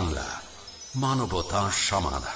বাংলা মানবতা সমাধান।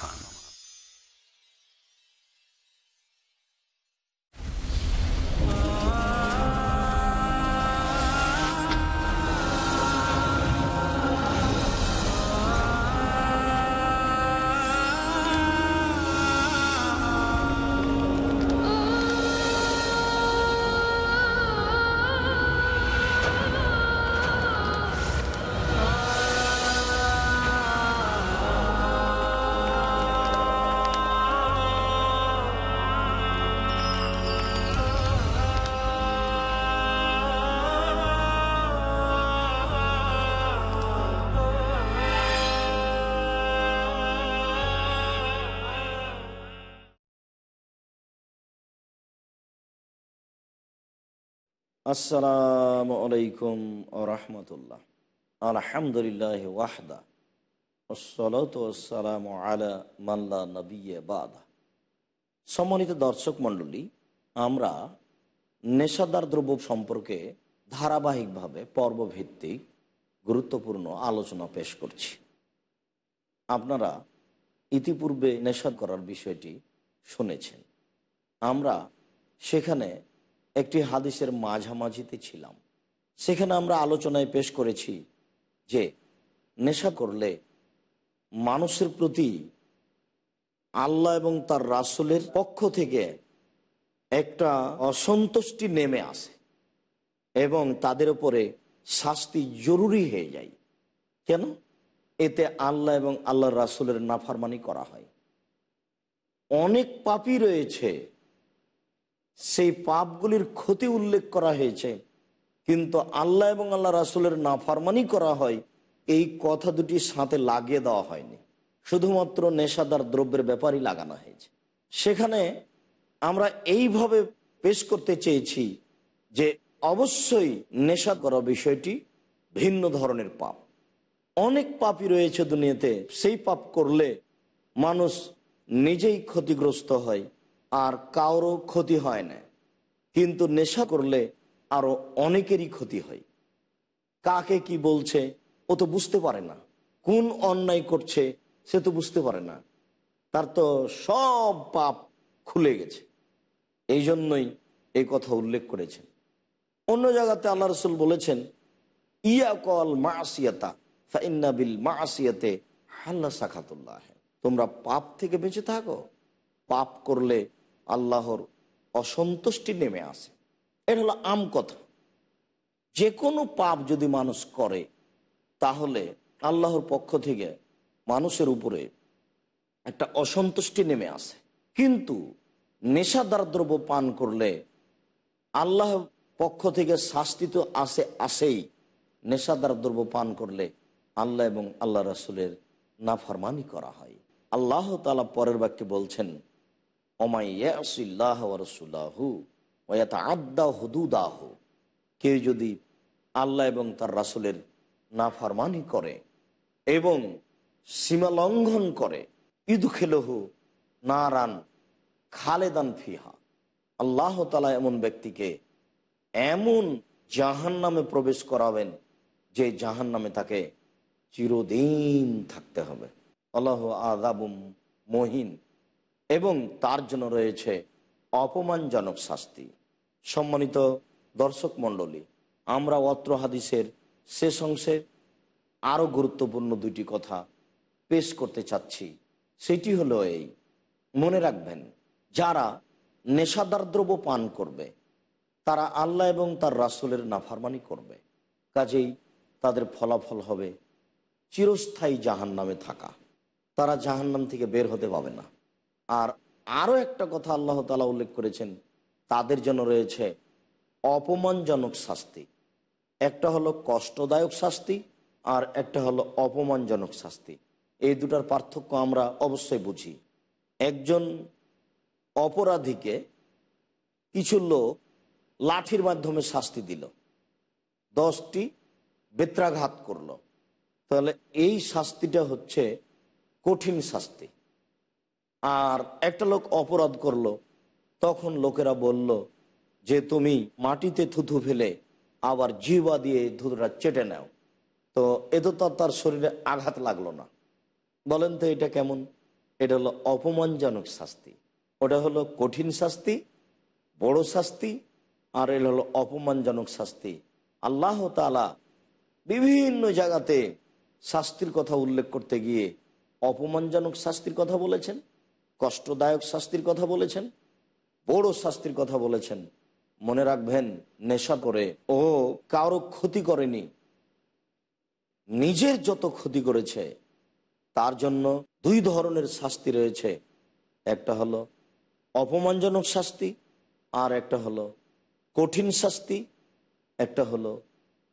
আসসালামু আলাইকুম রহমতুল্লাহ। আলহামদুলিল্লাহ ওয়াহদা। ওসলাতাম আলা মাল্লা নবী বাদা। সম্মানিত দর্শক মণ্ডলী, আমরা নেশাদার দ্রব্য সম্পর্কে ধারাবাহিকভাবে পর্বভিত্তিক গুরুত্বপূর্ণ আলোচনা পেশ করছি। আপনারা ইতিপূর্বে নেশা করার বিষয়টি শুনেছেন। আমরা সেখানে একটি হাদিসের মাঝামাঝিতে ছিলাম। সেখানে আমরা আলোচনায় পেশ করেছি যে নেশা করলে মানুষের প্রতি আল্লাহ এবং তার রাসুলের পক্ষ থেকে একটা অসন্তুষ্টি নেমে আসে এবং তাদের উপরে শাস্তি জরুরি হয়ে যায়। কেন? এতে আল্লাহ এবং আল্লাহর রাসুলের নাফারমানি করা হয়। অনেক পাপই রয়েছে সেই পাপগুলির ক্ষতি উল্লেখ করা হয়েছে। কিন্তু আল্লাহ এবং আল্লাহ রাসুলের নাফারমানি করা হয়, এই কথা দুটি সাথে লাগিয়ে দেওয়া হয়নি। শুধুমাত্র নেশাদার দ্রব্যের ব্যাপারই লাগানো হয়েছে। সেখানে আমরা এইভাবে পেশ করতে চেয়েছি যে অবশ্যই নেশা করা বিষয়টি ভিন্ন ধরনের পাপ। অনেক পাপই রয়েছে দুনিয়াতে, সেই পাপ করলে মানুষ নিজেই ক্ষতিগ্রস্ত হয়। আর কারও ক্ষতি হয় না। কিন্তু নেশা করলে আরও অনেকেরই ক্ষতি হয়। কাকে কি বলছে, ও তো বুঝতে পারে না। কোন অন্যায় করছে, সে তো বুঝতে পারে না। তার তো সব পাপ খুলে গেছে। এই জন্যই এই কথা উল্লেখ করেছেন। অন্য জায়গাতে আল্লাহ রসুল বলেছেন, ইয়া কল মা আসিয়াতা ফাইন্নাবিল মা আসিয়াতে হাল্লা সাখাতুল্লাহ তোমরা পাপ থেকে বেঁচে থাকো। পাপ করলে আল্লাহর অসন্তুষ্টি নেমে আসে। এটা হলো আম কথা। যে কোনো পাপ যদি মানুষ করে, তাহলে আল্লাহর পক্ষ থেকে মানুষের উপরে একটা অসন্তুষ্টি নেমে আসে। কিন্তু নেশাদার দ্রব্য পান করলে আল্লাহ পক্ষ থেকে শাস্তি তো আসে, আসেই। নেশাদার দ্রব্য পান করলে আল্লাহ এবং আল্লাহ রাসুলের নাফরমানি করা হয়। আল্লাহ তালা পরের বাক্যে বলছেন কেউ যদি আল্লাহ এবং তার রাসুলের নাফারমানি করে এবং সীমা লঙ্ঘন করে ইদু খেলহু নারান খালেদান ফিহা। আল্লাহ তালা এমন ব্যক্তিকে এমন জাহান নামে প্রবেশ করাবেন যে জাহান নামে তাকে চিরদিন থাকতে হবে। আল্লাহ আদাবুম মহিন। এবং তার জন্য রয়েছে অপমানজনক শাস্তি। সম্মানিত দর্শক মণ্ডলী, আমরা অত্র হাদিসের শেষ অংশে আরও গুরুত্বপূর্ণ দুইটি কথা পেশ করতে চাচ্ছি। সেটি হলো এই, মনে রাখবেন, যারা নেশাদার দ্রব্য পান করবে, তারা আল্লাহ এবং তার রাসুলের নাফারমানি করবে, কাজেই তাদের ফলাফল হবে চিরস্থায়ী জাহান নামে থাকা। তারা জাহান্নাম থেকে বের হতে পাবে না। আর আরও একটা কথা আল্লাহ তালা উল্লেখ করেছেন, তাদের জন্য রয়েছে অপমানজনক শাস্তি। একটা হলো কষ্টদায়ক শাস্তি আর একটা হলো অপমানজনক শাস্তি। এই দুটার পার্থক্য আমরা অবশ্যই বুঝি। একজন অপরাধীকে কিছু লোক লাঠির মাধ্যমে শাস্তি দিল, দশটি বেত্রাঘাত করল। তাহলে এই শাস্তিটা হচ্ছে কঠিন শাস্তি। আর একটা লোক অপরাধ করল। তখন লোকেরা বলল, যে তুমি মাটিতে থুথু ফেলে আবার জিবা দিয়ে ধুতুটা চেটে নাও। তো এ তো তার তার শরীরে আঘাত লাগল না। বলেন তো এটা কেমন? এটা হলো অপমানজনক শাস্তি। ওটা হলো কঠিন শাস্তি, বড় শাস্তি, আর এটা হলো অপমানজনক শাস্তি। আল্লাহ তালা বিভিন্ন জায়গাতে শাস্তির কথা উল্লেখ করতে গিয়ে অপমানজনক শাস্তির কথা বলেছেন। কষ্টদায়ক শাস্তির কথা বলেছেন, বড় শাস্তির কথা বলেছেন। মনে রাখবেন, নেশা করে, ও কারও ক্ষতি করেনি। নিজের যত ক্ষতি করেছে, তার জন্য দুই ধরনের শাস্তি রয়েছে। একটা হলো অপমানজনক শাস্তি, আর একটা হলো কঠিন শাস্তি, একটা হলো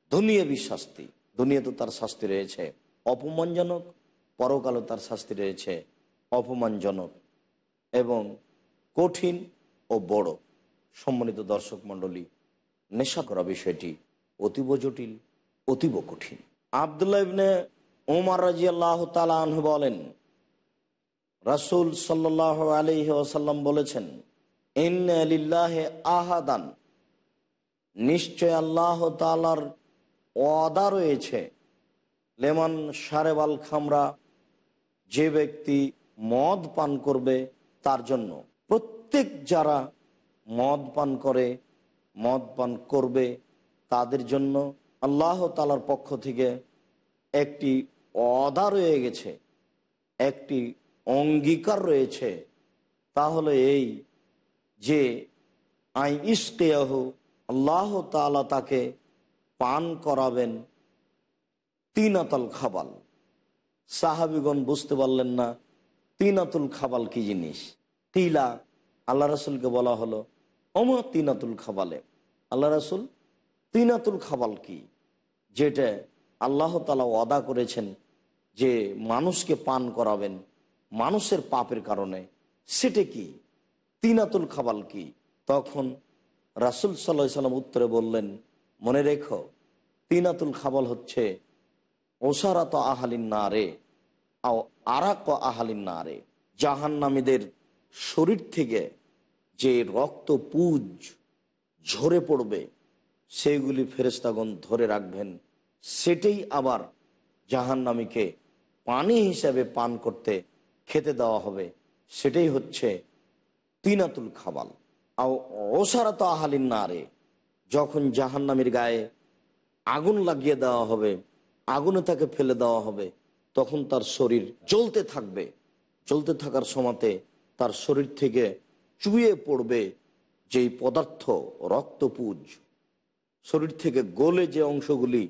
দুনিয়াবি শাস্তি। দুনিয়াতে তার শাস্তি রয়েছে। অপমানজনক, পরকালে তার শাস্তি রয়েছে। অপমানজনক। এবং কঠিন ও বড় সম্মানিত দর্শক মণ্ডলী, নেশা করা বিষয়টি অতীব জটিল, অতীব কঠিন। আবদুল্লাহ ইবনে ওমর রাজি আল্লাহ তালাহ বলেন, রাসুল সাল্লাহ আলহি ওসাল্লাম বলেছেন ইন্নাহে আহাদান। নিশ্চয় আল্লাহ তালার ওয়াদা রয়েছে, লেমন সারেবাল খামরা যে ব্যক্তি মদ পান করবে তার জন্য। প্রত্যেক যারা মদ পান করে, মদ পান করবে, তাদের জন্য আল্লাহ তালার পক্ষ থেকে একটি অদা রয়ে গেছে, একটি অঙ্গীকার রয়েছে। তাহলে এই যে আই ইস্কেয়াহ আল্লাহ তালা তাকে পান করাবেন তিনাতল খাবাল। সাহাবিগণ বুঝতে পারলেন না তিনাতুল খাবাল কি জিনিস? তিলা, আল্লাহ রসুলকে বলা হলো অম তিনাতুল খাবালে। আল্লাহ রসুল, তিনাতুল খাবাল কি? যেটা আল্লাহ তালা ওয়াদা করেছেন যে মানুষকে পান করাবেন মানুষের পাপের কারণে। সেটা কি? তিনাতুল খাবাল কি? তখন রাসুল সাল্লাহ সাল্লাম উত্তরে বললেন, মনে রেখো, তিনাতুল খাবাল হচ্ছে ওসারাত আহালিন না রে আও আরাক আহালিন না রে জাহান্নামীদের শরীর থেকে যে রক্ত পুজ ঝরে পড়বে, সেইগুলি ফেরেস্তাগণ ধরে রাখবেন। সেটাই আবার জাহান্নামীকে পানি হিসাবে পান করতে খেতে দেওয়া হবে। সেটাই হচ্ছে তিনাতুল খাবাল। আও ওসারা তো আহালিন না রে যখন জাহান্নামীর গায়ে আগুন লাগিয়ে দেওয়া হবে, আগুনে তাকে ফেলে দেওয়া হবে তখন তার শরীর জ্বলতে থাকবে। জ্বলতে থাকার সময়তে তার শরীর থেকে চুয়ে পড়বে যেই পদার্থ রক্তপুজ শরীর থেকে গোলে যে অংশগুলি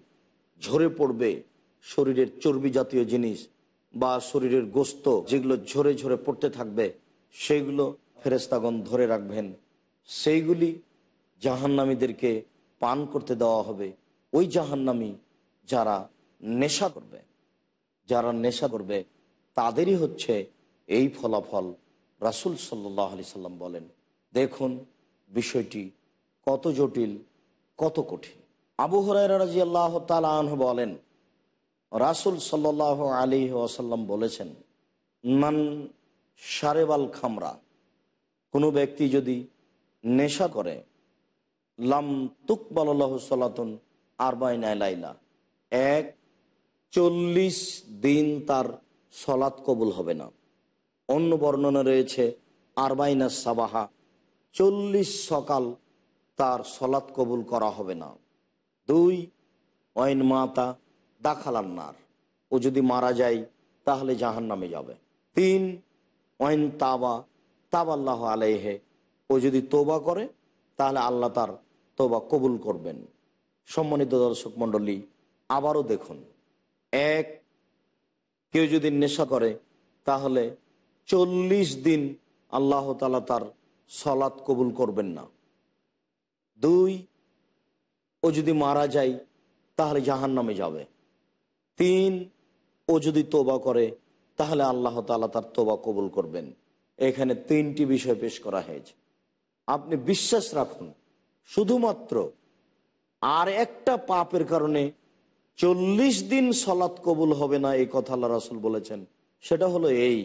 ঝরে পড়বে, শরীরের চর্বি জাতীয় জিনিস বা শরীরের গোস্ত যেগুলো ঝরে ঝরে পড়তে থাকবে সেইগুলো ফেরেস্তাগণ ধরে রাখবেন। সেইগুলি জাহান্নামীদেরকে পান করতে দেওয়া হবে। ওই জাহান্নামী যারা নেশা করবে। যারা নেশা করবে, তাদেরই হচ্ছে এই ফলাফল রাসুল সাল্লাহ আলি সাল্লাম বলেন। দেখুন বিষয়টি কত জটিল, কত কঠিন। আবু হরাই আল্লাহ তালহ বলেন, রাসুল সাল্লাহ আলী ওয়াসাল্লাম বলেছেন, মান সারেবাল খামরা, কোনো ব্যক্তি যদি নেশা করে, লাম তুকবাল্লাহ সাল্লাতুন আরবাইন লাইলা, এক চল্লিশ দিন তার সলাৎ কবুল হবে না। অন্য বর্ণনা রয়েছে, আরবাইনা সাবাহা, চল্লিশ সকাল তার সলাৎ কবুল করা হবে না। দুই ওয়াইন মাতা দাখালান্নার ও যদি মারা যায় তাহলে জাহান নামে যাবে। তিন ওয়াইন তাবা, তাবাল্লাহ আলাইহে, ও যদি তোবা করে তাহলে আল্লাহ তার তোবা কবুল করবেন। সম্মানিত দর্শক মণ্ডলী, আবারও দেখুন। এক কেউ যদি নেশা করে, তাহলে চল্লিশ দিন আল্লাহ তালা তার সলাৎ কবুল করবেন না। দুই, ও যদি মারা যায়, তাহলে জাহান নামে যাবে। তিন, ও যদি তোবা করে, তাহলে আল্লাহ তালা তার তোবা কবুল করবেন। এখানে তিনটি বিষয় পেশ করা হয়েছে। আপনি বিশ্বাস রাখুন, শুধুমাত্র আর একটা পাপের কারণে চল্লিশ দিন সলাৎ কবুল হবে না, এই কথা আল্লাহ রাসুল বলেছেন। সেটা হলো এই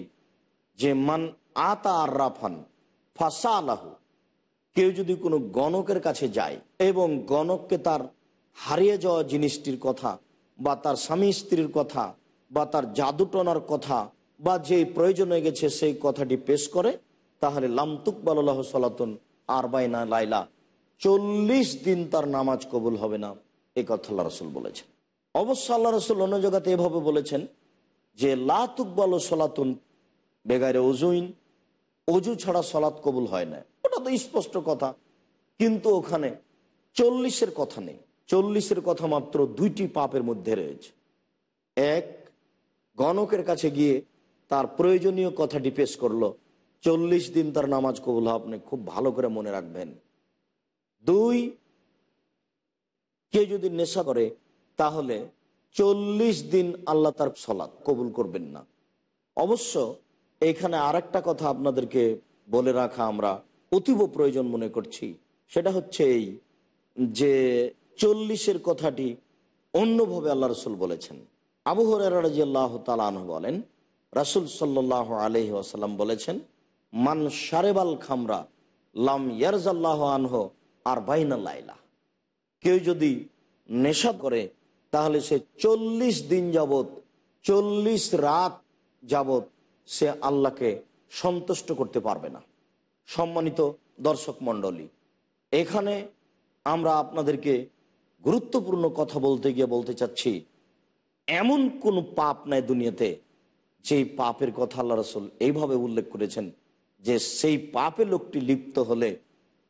যে, মান আতা আর রাফান ফাঁসা আল্লাহ কেউ যদি কোনো গণকের কাছে যায় এবং গণককে তার হারিয়ে যাওয়া জিনিসটির কথা বা তার স্বামী স্ত্রীর কথা বা তার জাদুটনার কথা বা যে প্রয়োজন গেছে সেই কথাটি পেশ করে, তাহলে লামতুক বাল্লাহ সালাতুন আর বাইনা লাইলা, চল্লিশ দিন তার নামাজ কবুল হবে না এ কথা আল্লাহ রসুল বলেছেন। অবশ্য আল্লাহ রসুল অন্য জগতে এভাবে বলেছেন যে লাতুক বাল সলাতুন বেগারে অজুইন অজু ছাড়া সলাৎ কবুল হয় না। ওটা তো স্পষ্ট কথা। কিন্তু ওখানে চল্লিশের কথা নেই। চল্লিশের কথা মাত্র দুইটি পাপের মধ্যে রয়েছে। এক, গণকের কাছে গিয়ে তার প্রয়োজনীয় কথাটি পেশ করল, চল্লিশ দিন তার নামাজ কবুল আপনি খুব ভালো করে মনে রাখবেন। দুই, কে যদি নেশা করে তাহলে চল্লিশ দিন আল্লাহ তার সলাৎ কবুল করবেন না। অবশ্য এখানে আর কথা আপনাদেরকে বলে রাখা আমরা অতীব প্রয়োজন মনে করছি। সেটা হচ্ছে এই যে চল্লিশের কথাটি অন্যভাবে আল্লাহ রসুল বলেছেন। আবু হরাজি আল্লাহ তালাহ বলেন, রাসুল সাল্লাহ আলহি আসাল্লাম বলেছেন, মান সারেবাল খামরা লাম ইয়ারজাল্লাহ আনহ আর বাইনা লাইলা। কেউ যদি নেশা করে তাহলে সে চল্লিশ দিন যাবত চল্লিশ রাত যাবত সে আল্লাহকে সন্তুষ্ট করতে পারবে না। সম্মানিত দর্শক মণ্ডলী, এখানে আমরা আপনাদেরকে গুরুত্বপূর্ণ কথা বলতে গিয়ে বলতে চাচ্ছি, এমন কোন পাপ নাই দুনিয়াতে যেই পাপের কথা আল্লাহ রসুল এইভাবে উল্লেখ করেছেন যে সেই পাপে লোকটি লিপ্ত হলে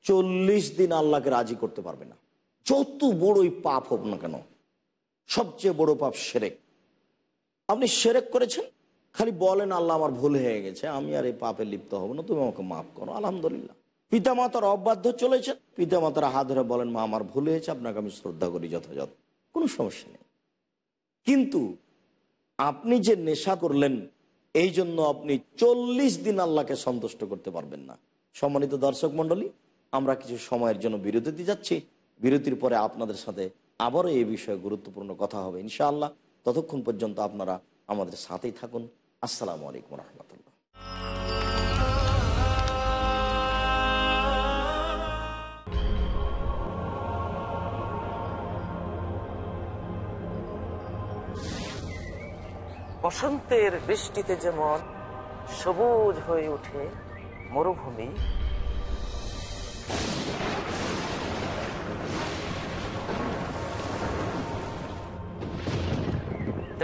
চল্লিশ দিন আল্লাহকে রাজি করতে পারবে না। যত বড়ই পাপ হোক না কেন সবচেয়ে বড় পাপ সেরেক। আপনি সেরেক করেছেন? খালি বলেন, আল্লাহ আমার ভুল হয়ে গেছে, আমি আর এই পাপে লিপ্ত হব না, তুমি আমাকে মাফ করো। আলহামদুলিল্লাহ। পিতামাতার অবাধ্য চলেছেন। পিতামাতার হাত ধরে বলেন, মা, আমার ভুল হয়েছে, আপনাকে আমি শ্রদ্ধা করি যথাযথ, কোনো সমস্যা নেই। কিন্তু আপনি যে নেশা করলেন, এই জন্য আপনি চল্লিশ দিন আল্লাহকে সন্তুষ্ট করতে পারবেন না। সম্মানিত দর্শক মন্ডলী আমরা কিছু সময়ের জন্য বিরতিতে যাচ্ছি। বিরতির পরে আপনাদের সাথে আবারও এই বিষয়ে গুরুত্বপূর্ণ কথা হবে, ইনশাআল্লাহ। ততক্ষণ পর্যন্ত আপনারা আমাদের সাথেই থাকুন। আসসালামু আলাইকুম রহমতুল্লাহ বসন্তের বৃষ্টিতে যেমন সবুজ হয়ে ওঠে মরুভূমি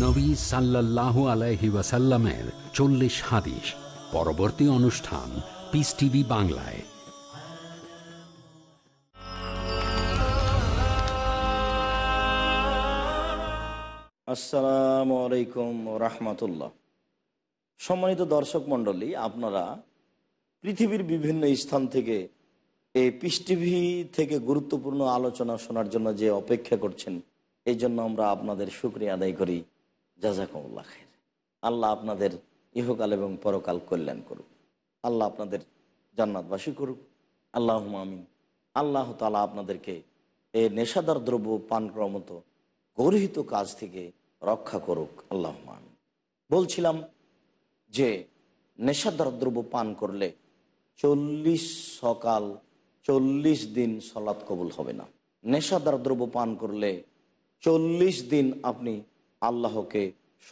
নবী সাল্লাল্লাহু আলাইহি ওয়াসাল্লামের চল্লিশ হাদিস। পরবর্তী অনুষ্ঠান পিস টিভি বাংলায়। আসসালামু আলাইকুম রহমতুল্লাহ। সম্মানিত দর্শক মণ্ডলী, আপনারা পৃথিবীর বিভিন্ন স্থান থেকে এই পিস টিভি থেকে গুরুত্বপূর্ণ আলোচনা শোনার জন্য যে অপেক্ষা করছেন, এই জন্য আমরা আপনাদের শুক্রিয়া আদায় করি। জাজাকুমুল্লাহ খের আল্লাহ আপনাদের ইহকাল এবং পরকাল কল্যাণ করুক। আল্লাহ আপনাদের জান্নাতবাসী করুক। আল্লাহ আমিন। আল্লাহ তালা আপনাদেরকে এই নেশাদার দ্রব্য পান করার মতো গর্হিত কাজ থেকে রক্ষা করুক। আল্লাহ আমিন। বলছিলাম যে নেশাদার দ্রব্য পান করলে চল্লিশ সকাল, চল্লিশ দিন সলাৎ কবুল হবে না। নেশাদার দ্রব্য পান করলে চল্লিশ দিন আপনি আল্লাহকে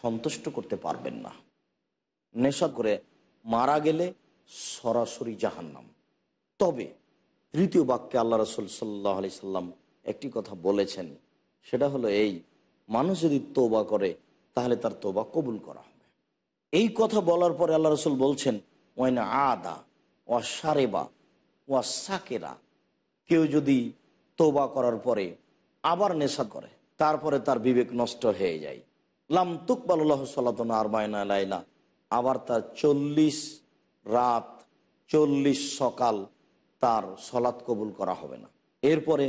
সন্তুষ্ট করতে পারবেন না। নেশা করে মারা গেলে সরাসরি জাহান্নাম। তবে তৃতীয় বাক্যে আল্লাহ রসুল সাল্লাহ আলি সাল্লাম একটি কথা বলেছেন, সেটা হলো এই, মানুষ যদি তোবা করে, তাহলে তার তোবা কবুল করা হবে। এই কথা বলার পরে আল্লাহ রসুল বলছেন, ওয়াইনা আদা ও সারেবা ও সাকেরা। কেউ যদি তোবা করার পরে আবার নেশা করে, তারপরে তার বিবেক নষ্ট হয়ে যায়। লাম তুকবাল্লাহ সাল্লাতনা আর মায়না লাইলা। আবার তার চল্লিশ রাত, চল্লিশ সকাল তার সলাৎ কবুল করা হবে না। এরপরে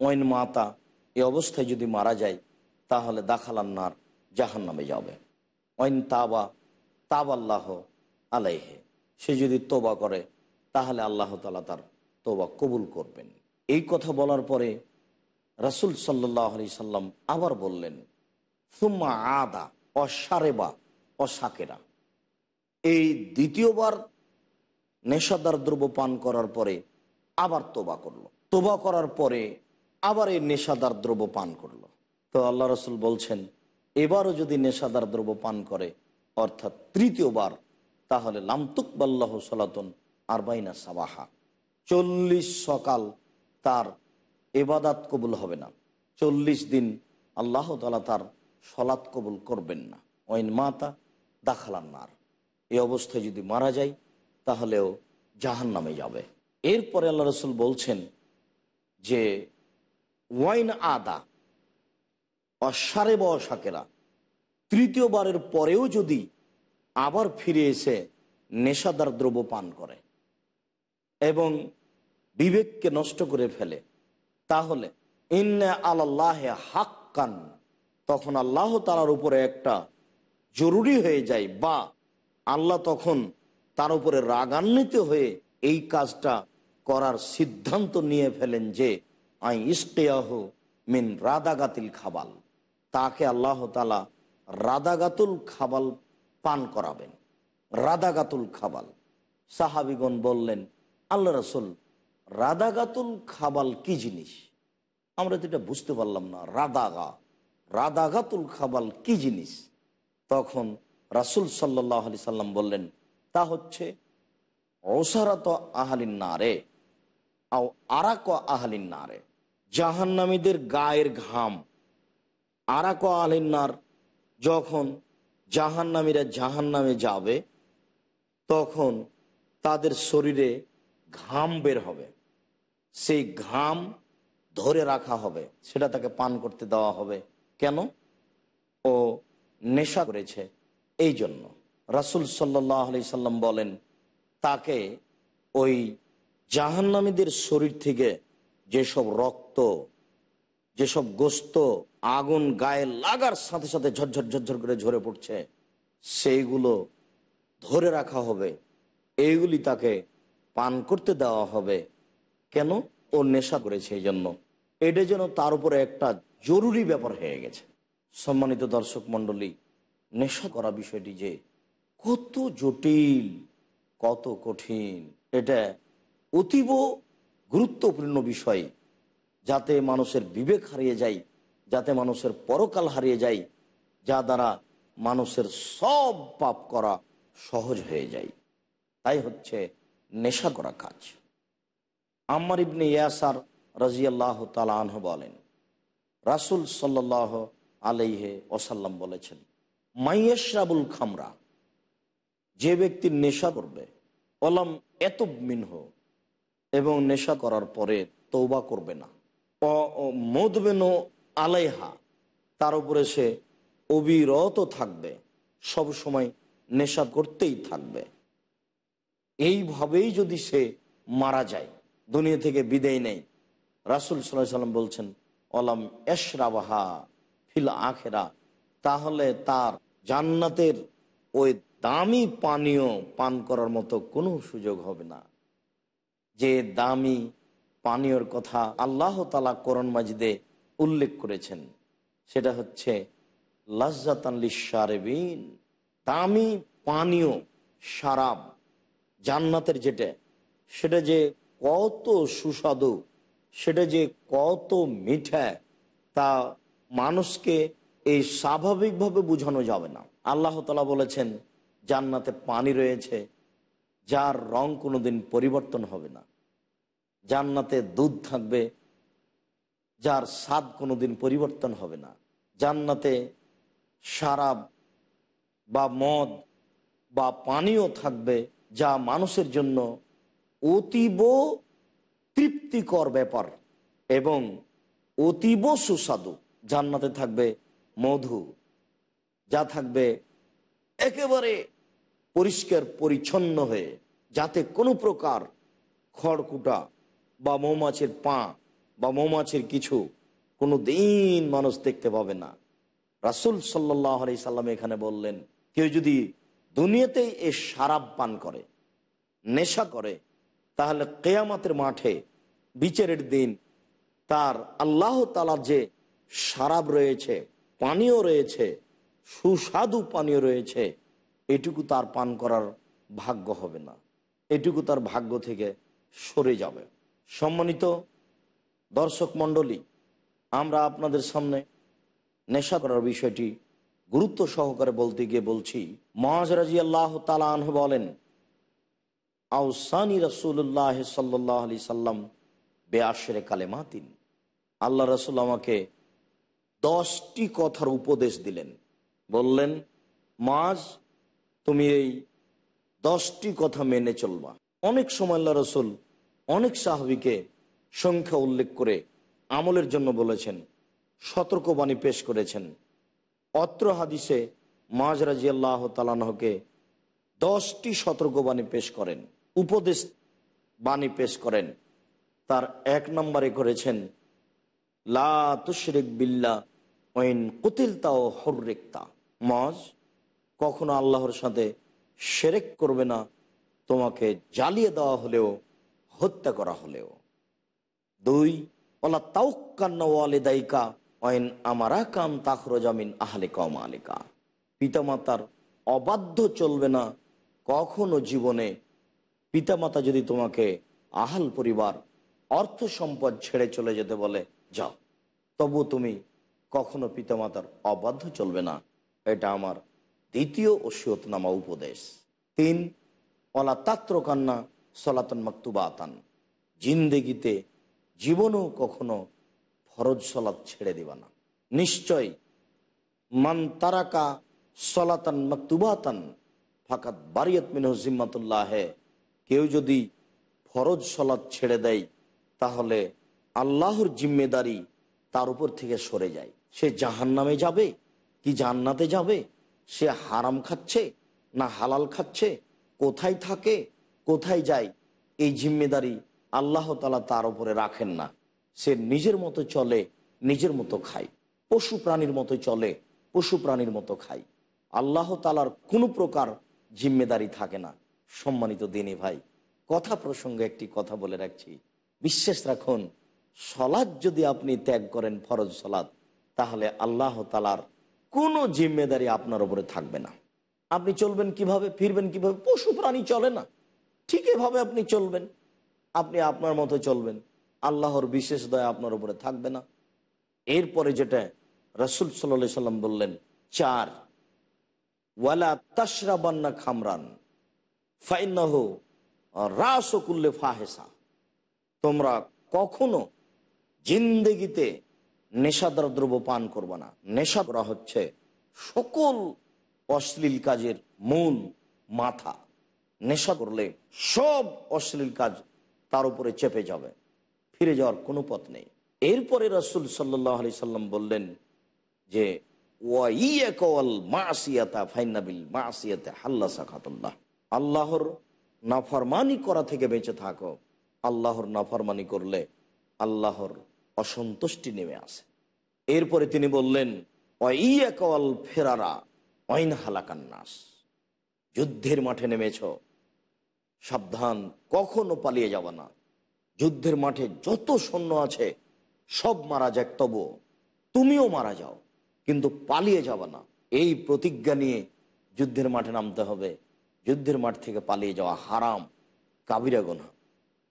ওয়াইন মাতা এ অবস্থায় যদি মারা যায়, তাহলে দাখালান্নার জাহান নামে যাবে। ওয়াইন তাবা, তাবাল্লাহ আলাইহে। সে যদি তোবা করে, তাহলে আল্লাহ তালা তার তোবা কবুল করবেন। এই কথা বলার পরে রাসুল সাল্লাহ আলি সাল্লাম আবার বললেন সুম্মা আদা, অসারেবা, অসাকেরা। এই দ্বিতীয়বার নেশাদার দ্রব্য পান করার পরে আবার তোবা করল। তোবা করার পরে আবার এই নেশাদার দ্রব্য পান করল। তো আল্লাহ রসুল বলছেন, এবারও যদি নেশাদার দ্রব্য পান করে, অর্থাৎ তৃতীয়বার, তাহলে লামতুক বাল্লাহ সলাতন আরবাইনা সাবাহা। চল্লিশ সকাল তার এবাদাত কবুল হবে না। চল্লিশ দিন আল্লাহ তালা তার সলাৎ কবুল করবেন না। ওইন মাতা দাখালান্নার এই অবস্থায় যদি মারা যায়, তাহলেও জাহান নামে যাবে। এরপরে আল্লাহ রসুল বলছেন যে, ওয়াইন আদা অসারে বসাকেরা তৃতীয়বারের পরেও যদি আবার ফিরে এসে নেশাদার দ্রব্য পান করে এবং বিবেককে নষ্ট করে ফেলে, তাহলে ইন্না আল্লাহ হাক্কান তখন আল্লাহ তালার উপরে একটা জরুরি হয়ে যায় বা আল্লাহ তখন তার উপরে রাগান্বিত হয়ে এই কাজটা করার সিদ্ধান্ত নিয়ে ফেলেন যে, আই ইস্কেয়াহ মিন রাদাগাতিল খাবাল। তাকে আল্লাহ তালা রাদাগাতুল খাবাল পান করাবেন। রাদাগাতুল খাবাল। সাহাবিগণ বললেন, আল্লাহ রসুল, রাদাগাতুল খাবাল কি জিনিস? আমরা তো এটা বুঝতে পারলাম না। রাদাগা। রাদাগাতুল খাবাল কি জিনিস? তখন রাসুল সাল্লাহ আলি সাল্লাম বললেন, তা হচ্ছে ওসারাত আহালিন নারে আও আরাক আহালিন নারে, জাহান্নামীদের গায়ের ঘাম। আরাক আহলিনার যখন জাহান্নামীরা জাহান্নামে যাবে, তখন তাদের শরীরে ঘাম বের হবে। সেই ঘাম ধরে রাখা হবে, সেটা তাকে পান করতে দেওয়া হবে। কেন? ও নেশা করেছে এই জন্য। রাসুল সাল্লাহ সাল্লাম বলেন, তাকে ওই জাহান্নামীদের শরীর থেকে যেসব রক্ত, যেসব গোস্ত, আগুন গায়ে লাগার সাথে সাথে ঝরঝর ঝরঝর করে ঝরে পড়ছে, সেইগুলো ধরে রাখা হবে। এইগুলি তাকে পান করতে দেওয়া হবে। কেন? ও নেশা করেছে এই জন্য। এটা যেন তার উপরে একটা জরুরি ব্যাপার হয়ে গেছে। সম্মানিত দর্শক মণ্ডলী, নেশা করা বিষয়টি যে কত জটিল, কত কঠিন, এটা অতীব গুরুত্বপূর্ণ বিষয়। যাতে মানুষের বিবেক হারিয়ে যায়, যাতে মানুষের পরকাল হারিয়ে যায়, যা দ্বারা মানুষের সব পাপ করা সহজ হয়ে যায়। তাই হচ্ছে নেশা করা কাজ। আম্মার ইবনে ইয়াসার রাজিয়াল্লাহ তালাহ বলেন, রাসুল সাল্লাহ আলাইহে ওসাল্লাম বলেছেন মাইয়েশরাবুল খামরা, যে ব্যক্তি নেশা করবে অলাম এত মিনহ, এবং নেশা করার পরে তৌবা করবে না। মদবেন আলাইহা, তার উপরে সে অবিরত থাকবে, সব সময় নেশা করতেই থাকবে। এইভাবেই যদি সে মারা যায়, দুনিয়া থেকে বিদায় নেই রাসুল সাল্লাম বলছেন, অলাম এশরাবাহা ফিল আখেরা তাহলে তার জান্নাতের ওই দামি পানীয় পান করার মতো কোনো সুযোগ হবে না। যে দামি পানীয়র কথা আল্লাহ তালা করণ মাজিদে উল্লেখ করেছেন, সেটা হচ্ছে, লাজ্জাতান দামি পানীয় সারাব জান্নাতের যেটা, সেটা যে কত সুস্বাদু সেটা যে কত মিঠা, তা মানুষকে এই স্বাভাবিকভাবে বোঝানো যাবে না। আল্লাহ তালা বলেছেন, জান্নাতে পানি রয়েছে, যার রং কোনোদিন পরিবর্তন হবে না। জান্নাতে দুধ থাকবে, যার স্বাদ কোনোদিন পরিবর্তন হবে না। জান্নাতে সারাব বা মদ বা পানীয় থাকবে, যা মানুষের জন্য অতীব তৃপ্তিকর ব্যাপার এবং অতীব সুস্বাদু। জান্নাতে থাকবে মধু, যা থাকবে একেবারে পরিষ্কার, পরিচ্ছন্ন হয়ে, যাতে কোনো প্রকার খড়কুটা বা মৌমাছির পা বা মৌমাছির কিছু কোনো দিন মানুষ দেখতে পাবে না। রাসুল সাল্লাহ আলি সাল্লাম এখানে বললেন, কেউ যদি দুনিয়াতেই এ সারাপ পান করে, নেশা করে তাহলে কেয়ামাতের মাঠে বিচারের দিন তার আল্লাহ তালার যে সারাব রয়েছে, পানীয় রয়েছে, সুস্বাদু পানীয় রয়েছে, এটুকু তার পান করার ভাগ্য হবে না। এটুকু তার ভাগ্য থেকে সরে যাবে। সম্মানিত দর্শক মণ্ডলী, আমরা আপনাদের সামনে নেশা করার বিষয়টি গুরুত্ব সহকারে বলতে গিয়ে বলছি। মহাজরাজি আল্লাহ তালাহ বলেন আউসানি রসুল্লাহ সাল্লাহ আলি সাল্লাম বেআশরে কালেমাতিন আল্লাহ রসুল আমাকে দশটি কথার উপদেশ দিলেন। বললেন, মাজ, তুমি এই দশটি কথা মেনে চলবা। অনেক সময় আল্লাহ রসুল অনেক সাহাবিকে সংখ্যা উল্লেখ করে আমলের জন্য বলেছেন, সতর্কবাণী পেশ করেছেন। অত্র হাদিসে মাজ রাজি আল্লাহ তালানহকে দশটি সতর্কবাণী পেশ করেন। উপদেশ বাণী পেশ করেন। তার এক নম্বরে করেছেন, লা তুশরিক বিল্লা ওইন কুতিলতা ও হর্রিকতা। মজ, কখনো আল্লাহর সাথে সেরেক করবে না, তোমাকে জ্বালিয়ে দেওয়া হলেও, হত্যা করা হলেও। দুই, ওলা তাউকান্না ওয়ালেদাইকা ওয়েন আমারা কাম তাখরজামিন আহলে কম আলিকা পিতামাতার অবাধ্য চলবে না কখনো জীবনে পিতামাতা যদি তোমাকে আহাল পরিবার, অর্থ সম্পদ ছেড়ে চলে যেতে বলে, যাও। তবু তুমি কখনো পিতামাতার অবাধ্য চলবে না। এটা আমার দ্বিতীয় ওসিয়তনামা উপদেশ। তিন অলা তাত্র কান্না সলাতন মাকতুবাতান। জিন্দেগিতে জীবনেও কখনো ফরজ সলাত ছেড়ে দিবা না। নিশ্চয় মান তারাকা সলাতান মাকতুবাতান ফাকাত বারিয়ত মিনহ জিম্মাতুল্লাহ কেউ যদি ফরজ সলাৎ ছেড়ে দেয়, তাহলে আল্লাহর জিম্মেদারি তার উপর থেকে সরে যায়। সে জাহান নামে যাবে? কি জান্নাতে যাবে? সে হারাম খাচ্ছে না হালাল খাচ্ছে? কোথায় থাকে? কোথায় যায়? এই জিম্মেদারি আল্লাহ তালা তার উপরে রাখেন না। সে নিজের মতো চলে, নিজের মতো খায়। পশু প্রাণীর মতো চলে, পশু প্রাণীর মতো খায়। আল্লাহ তালার কোনো প্রকার জিম্মেদারি থাকে না। সম্মানিত দিনী ভাই, কথা প্রসঙ্গে একটি কথা বলে রাখছি। বিশ্বাস রাখুন সলাদ যদি আপনি ত্যাগ করেন ফরজ সলাদ তাহলে আল্লাহ তালার কোনো জিম্মেদারি আপনার উপরে থাকবে না। আপনি চলবেন কীভাবে, ফিরবেন কীভাবে, পশু প্রাণী চলে না। ঠিক এভাবে আপনি চলবেন, আপনি আপনার মতো চলবেন, আল্লাহর বিশেষ দয়া আপনার উপরে থাকবে না। এরপরে যেটা রসুল সাল্লা সাল্লাম বললেন, চার, ওয়ালা তাসরাবান্না খামরান। রাসকুল্লে ফাহেসা। তোমরা কখনো জিন্দেগিতে নেশাদার দ্রব্য পান করবে না। নেশা করা হচ্ছে সকল অশ্লীল কাজের মূল মাথা। নেশা করলে সব অশ্লীল কাজ তার উপরে চেপে যাবে। ফিরে যাওয়ার কোনো পথ নেই। এরপরে রসুল সাল্লাহ আলি সাল্লাম বললেন যে আল্লাহর নাফরমানি করা থেকে বেঁচে থাকো। আল্লাহর নাফরমানি করলে আল্লাহর অসন্তুষ্টি নেমে আসে। এরপরে তিনি বললেন কল ফেরারা অইন হালাকান্নাস যুদ্ধের মাঠে নেমেছ। সাবধান, কখনো পালিয়ে যাব না। যুদ্ধের মাঠে যত সৈন্য আছে, সব মারা যাক তবু তুমিও মারা যাও, কিন্তু পালিয়ে যাব না। এই প্রতিজ্ঞা নিয়ে যুদ্ধের মাঠে নামতে হবে। যুদ্ধের মাঠ থেকে পালিয়ে যাওয়া হারাম কাবিরা গোনা।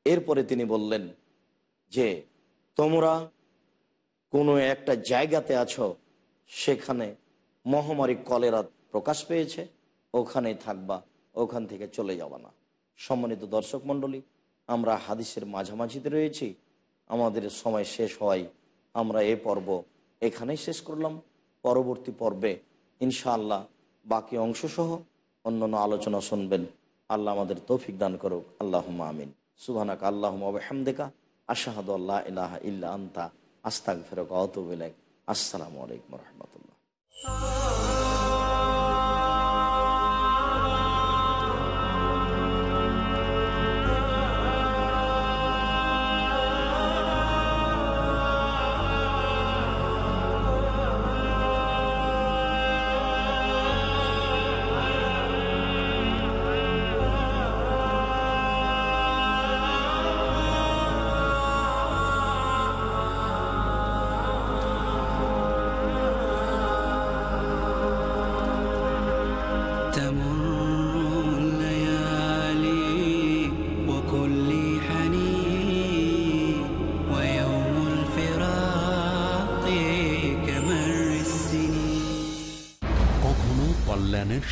এরপরে তিনি বললেন যে, তোমরা কোনো একটা জায়গাতে আছো, সেখানে মহামারী কলেরা প্রকাশ পেয়েছে, ওখানে থাকবা, ওখান থেকে চলে যাবা না। সম্মানিত দর্শক মণ্ডলী, আমরা হাদিসের মাঝামাঝিতে রয়েছি। আমাদের সময় শেষ হয় আমরা এ পর্ব এখানেই শেষ করলাম। পরবর্তী পর্বে ইনশাআল্লাহ বাকি অংশসহ অন্যান্য আলোচনা শুনবেন। আল্লাহ আমাদের তৌফিক দান করুক। আল্লাহ আমিন। সুহানাক আল্লাহ আহমদেকা আশাহাদ আল্লাহ ইলাহ ইল্লা আন্তা। আস্তাক ফেরক অতবিল আসসালামু আলাইকুম রহমতুল্লাহ।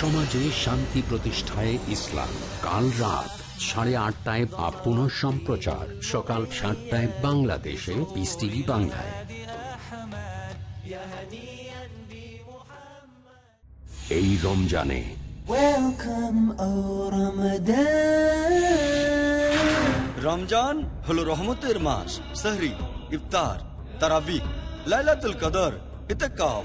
সমাজে শান্তি প্রতিষ্ঠায় ইসলাম। কাল রাত সাড়ে আটটায় বা পুনঃ সম্প্রচার। সকাল সাতটায় বাংলাদেশে পিস টিভি বাংলায়। এই রমজানে. রমজান হলো রহমতের মাস সাহরি ইফতার তারাবি লাইলাতুল কদর ইতেকাফ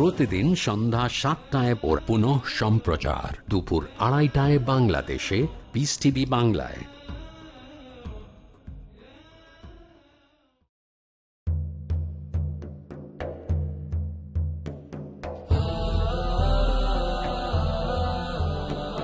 প্রতিদিন সন্ধ্যা সাতটায় ওর পুনঃ সম্প্রচার। দুপুর আড়াইটায় বাংলাদেশে পিস টিভি বাংলায়।